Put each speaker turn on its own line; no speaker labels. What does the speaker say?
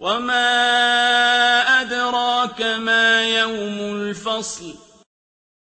وَمَا أَدْرَاكَ مَا يَوْمُ الْفَصْلِ